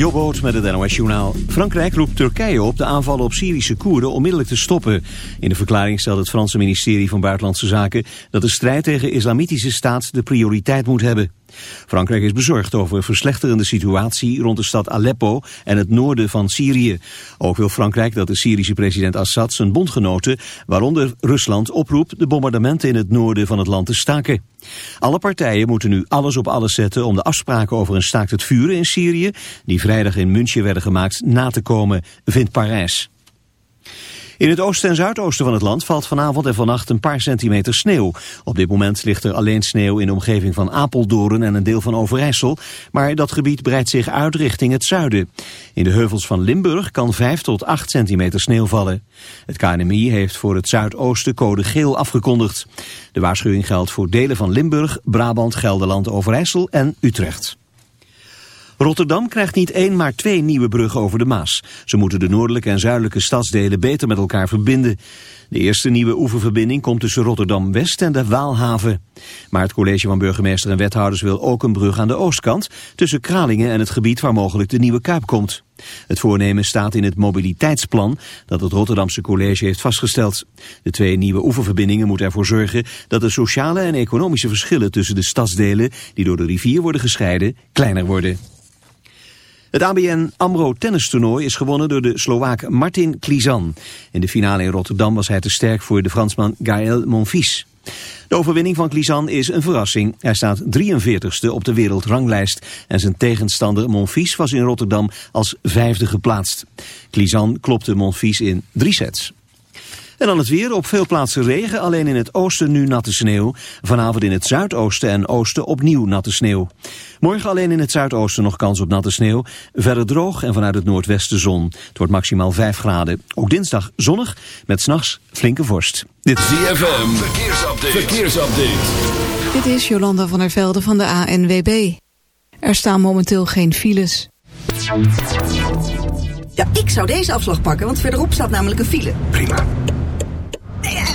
Jobboot met het NOS Journaal. Frankrijk roept Turkije op de aanvallen op Syrische Koerden onmiddellijk te stoppen. In de verklaring stelt het Franse ministerie van Buitenlandse Zaken... dat de strijd tegen islamitische staat de prioriteit moet hebben. Frankrijk is bezorgd over een verslechterende situatie rond de stad Aleppo en het noorden van Syrië. Ook wil Frankrijk dat de Syrische president Assad zijn bondgenoten, waaronder Rusland, oproept de bombardementen in het noorden van het land te staken. Alle partijen moeten nu alles op alles zetten om de afspraken over een staakt het vuren in Syrië, die vrijdag in München werden gemaakt, na te komen, vindt Parijs. In het oosten en zuidoosten van het land valt vanavond en vannacht een paar centimeter sneeuw. Op dit moment ligt er alleen sneeuw in de omgeving van Apeldoorn en een deel van Overijssel. Maar dat gebied breidt zich uit richting het zuiden. In de heuvels van Limburg kan 5 tot 8 centimeter sneeuw vallen. Het KNMI heeft voor het zuidoosten code geel afgekondigd. De waarschuwing geldt voor delen van Limburg, Brabant, Gelderland, Overijssel en Utrecht. Rotterdam krijgt niet één, maar twee nieuwe bruggen over de Maas. Ze moeten de noordelijke en zuidelijke stadsdelen beter met elkaar verbinden. De eerste nieuwe oeververbinding komt tussen Rotterdam-West en de Waalhaven. Maar het college van burgemeester en wethouders wil ook een brug aan de oostkant... tussen Kralingen en het gebied waar mogelijk de nieuwe Kuip komt. Het voornemen staat in het mobiliteitsplan dat het Rotterdamse college heeft vastgesteld. De twee nieuwe oeververbindingen moeten ervoor zorgen dat de sociale en economische verschillen tussen de stadsdelen die door de rivier worden gescheiden kleiner worden. Het ABN AMRO tennistoernooi is gewonnen door de Slovaak Martin Klizan. In de finale in Rotterdam was hij te sterk voor de Fransman Gaël Monfils. De overwinning van Klizan is een verrassing. Hij staat 43ste op de wereldranglijst en zijn tegenstander Monfils was in Rotterdam als vijfde geplaatst. Klizan klopte Monfils in drie sets. En dan het weer. Op veel plaatsen regen. Alleen in het oosten nu natte sneeuw. Vanavond in het zuidoosten en oosten opnieuw natte sneeuw. Morgen alleen in het zuidoosten nog kans op natte sneeuw. Verder droog en vanuit het noordwesten zon. Het wordt maximaal 5 graden. Ook dinsdag zonnig met s'nachts flinke vorst. Dit is ZFM. Verkeersupdate. Verkeersupdate. Dit is Jolanda van der Velde van de ANWB. Er staan momenteel geen files. Ja, ik zou deze afslag pakken, want verderop staat namelijk een file. Prima.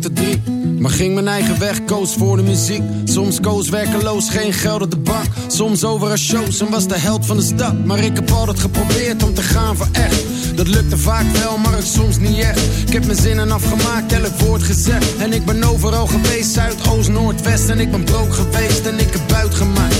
tot drie. Maar ging mijn eigen weg, koos voor de muziek. Soms koos werkeloos, geen geld op de bank. Soms over een shows en was de held van de stad. Maar ik heb altijd geprobeerd om te gaan voor echt. Dat lukte vaak wel, maar het soms niet echt. Ik heb mijn zinnen afgemaakt, elk woord gezegd. En ik ben overal geweest, Zuid, Oost, Noord, West. En ik ben broke geweest en ik heb buit gemaakt.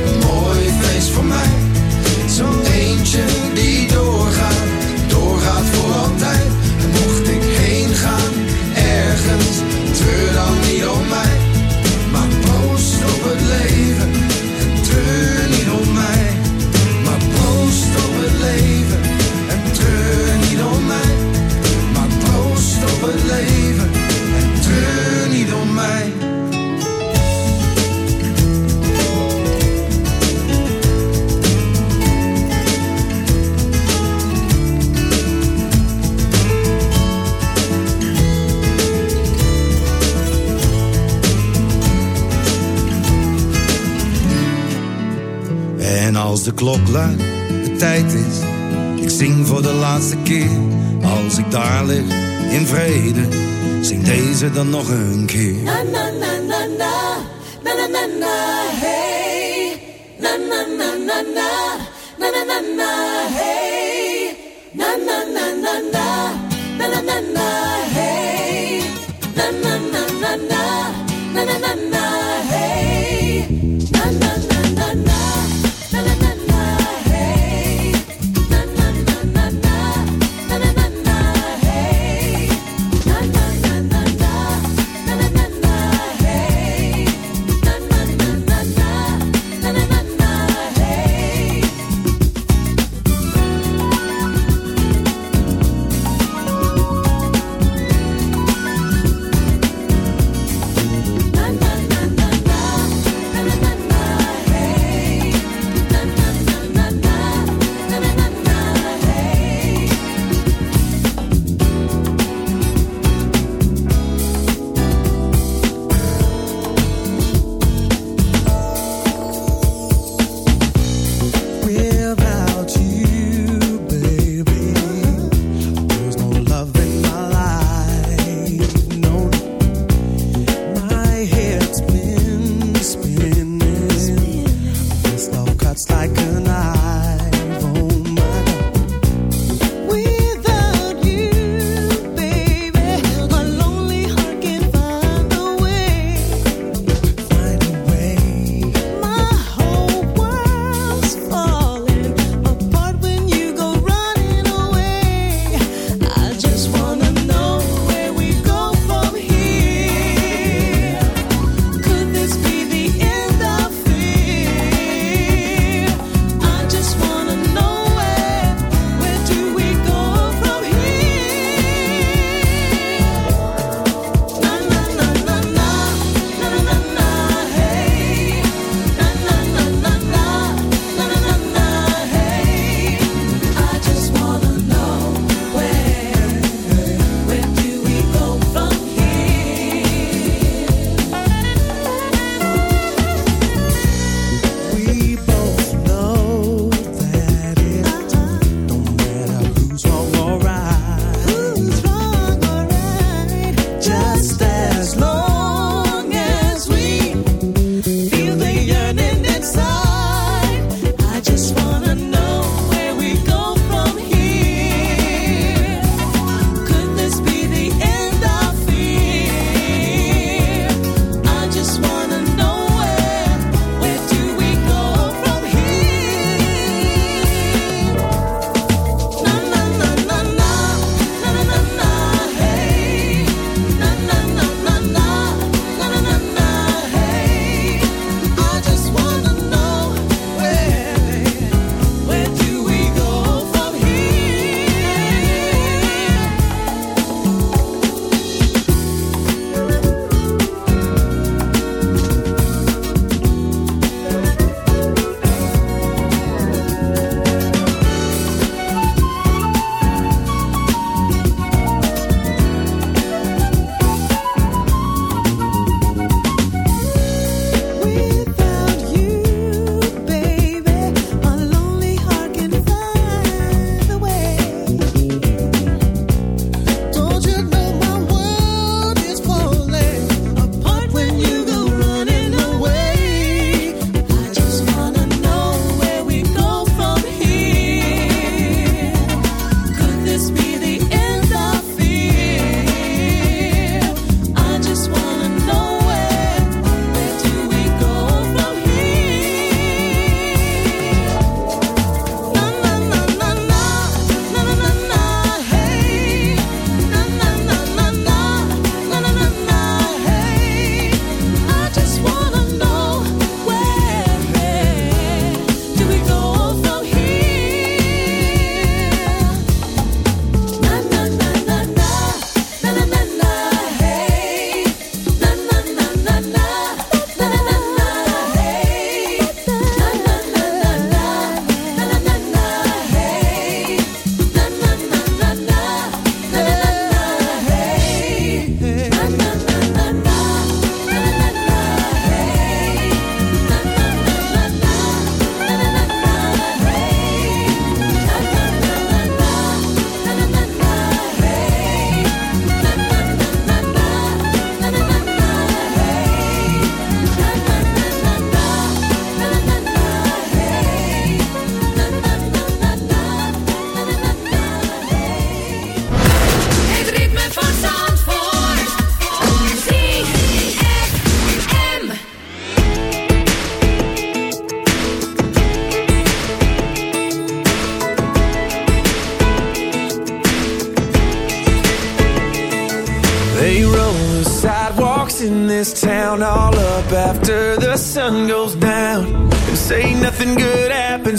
die doorgaat als de klok luidt, de tijd is. Ik zing voor de laatste keer. Als ik daar lig, in vrede. Zing deze dan nog een keer. Na na na na na, na na na na, hey. Na na na na na, na na na na, hey. Na na na na na, na na na na, hey. Na na na na na, na na na na,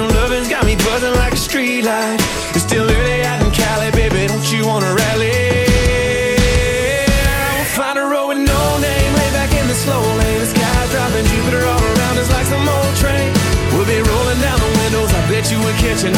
Your lovin's got me buzzing like a street light. It's still early out in Cali, baby. Don't you wanna rally? We'll find a road with no name, lay back in the slow lane. The sky's dropping Jupiter all around us like some old train. We'll be rolling down the windows. I bet you would catch a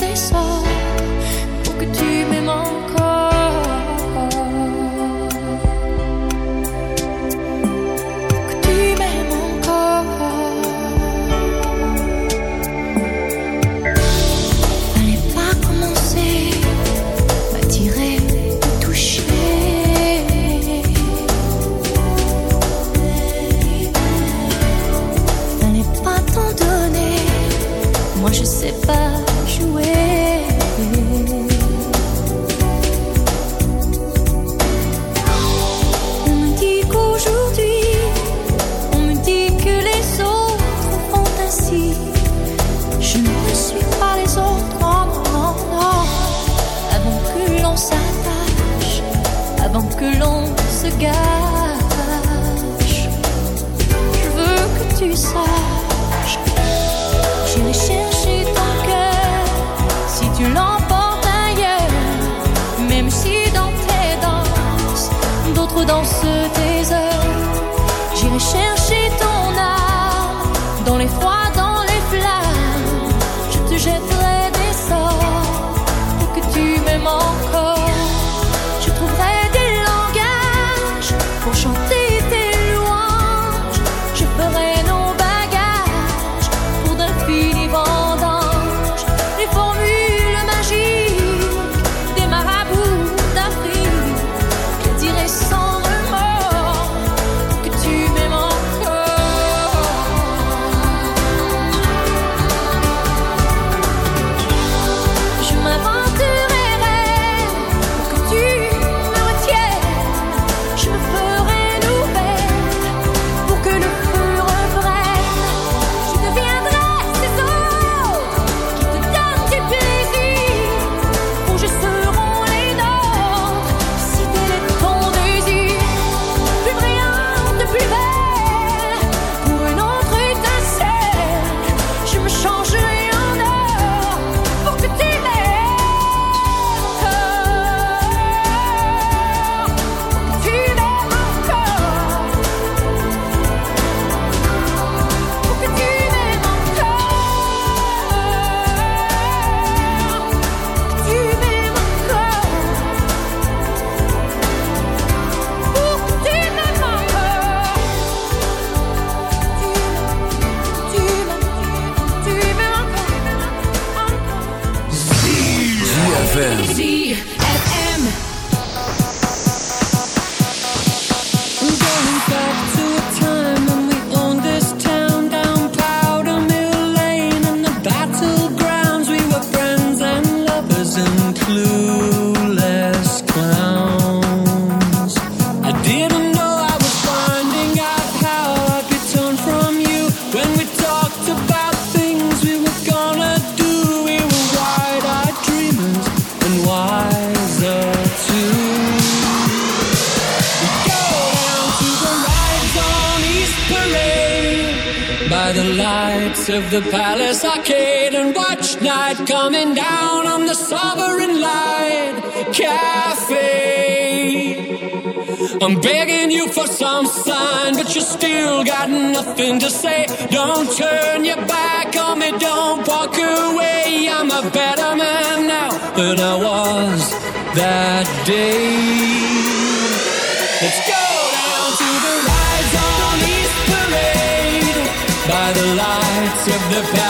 they saw. still got nothing to say. Don't turn your back on me, don't walk away. I'm a better man now than I was that day. Let's go! the past.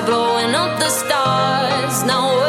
Be blowing up the stars. Now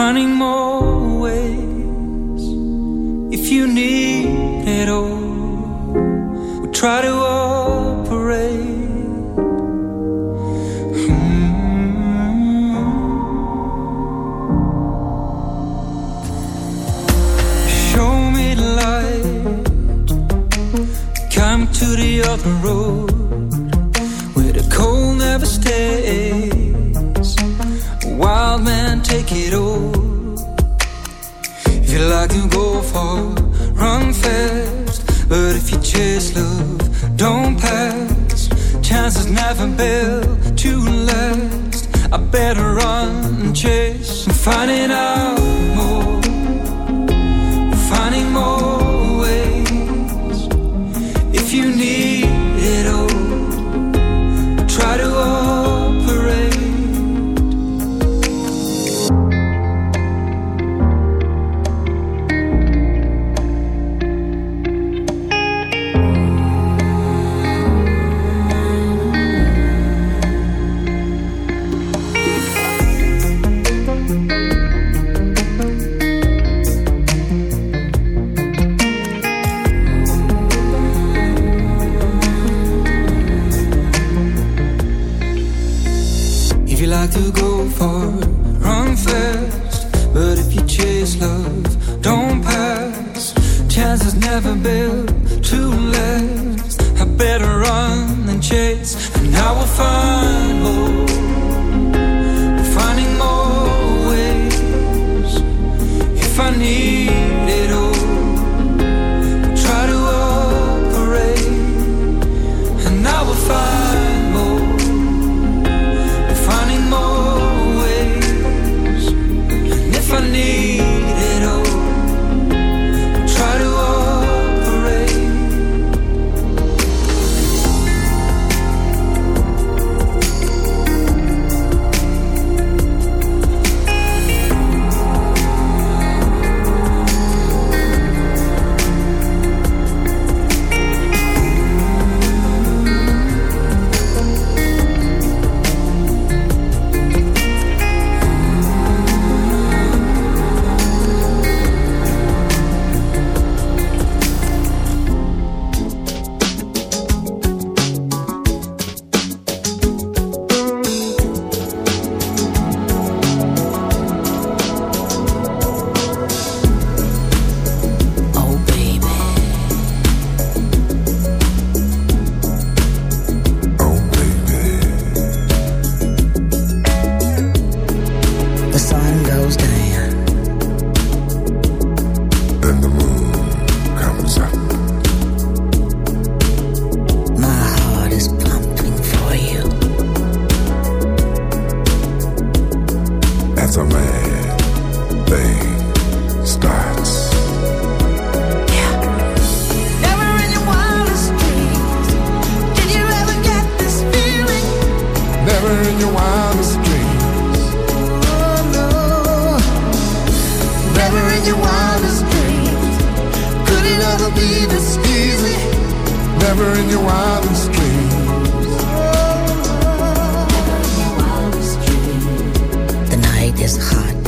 finding more ways if you need it all. we'll try to operate. to the other road where the cold never stays. A wild man, take it over. You go far, run fast. But if you chase love, don't pass. Chances never build to last. I better run and chase and find it out. is hot.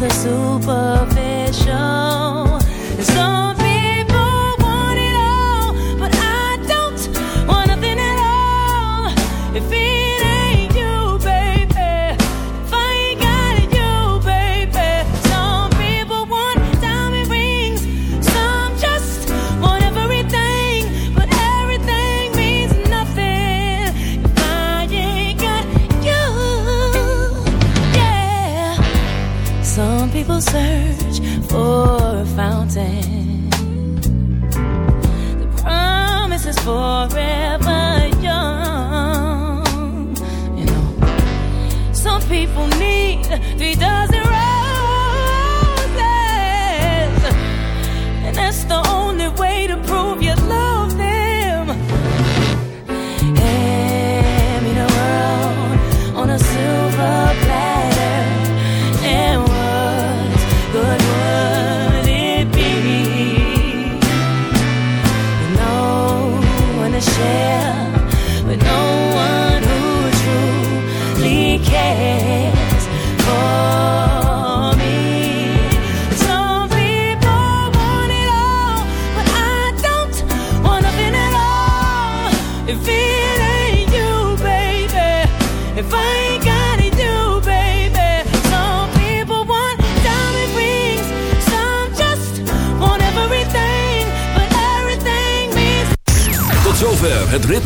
the superficial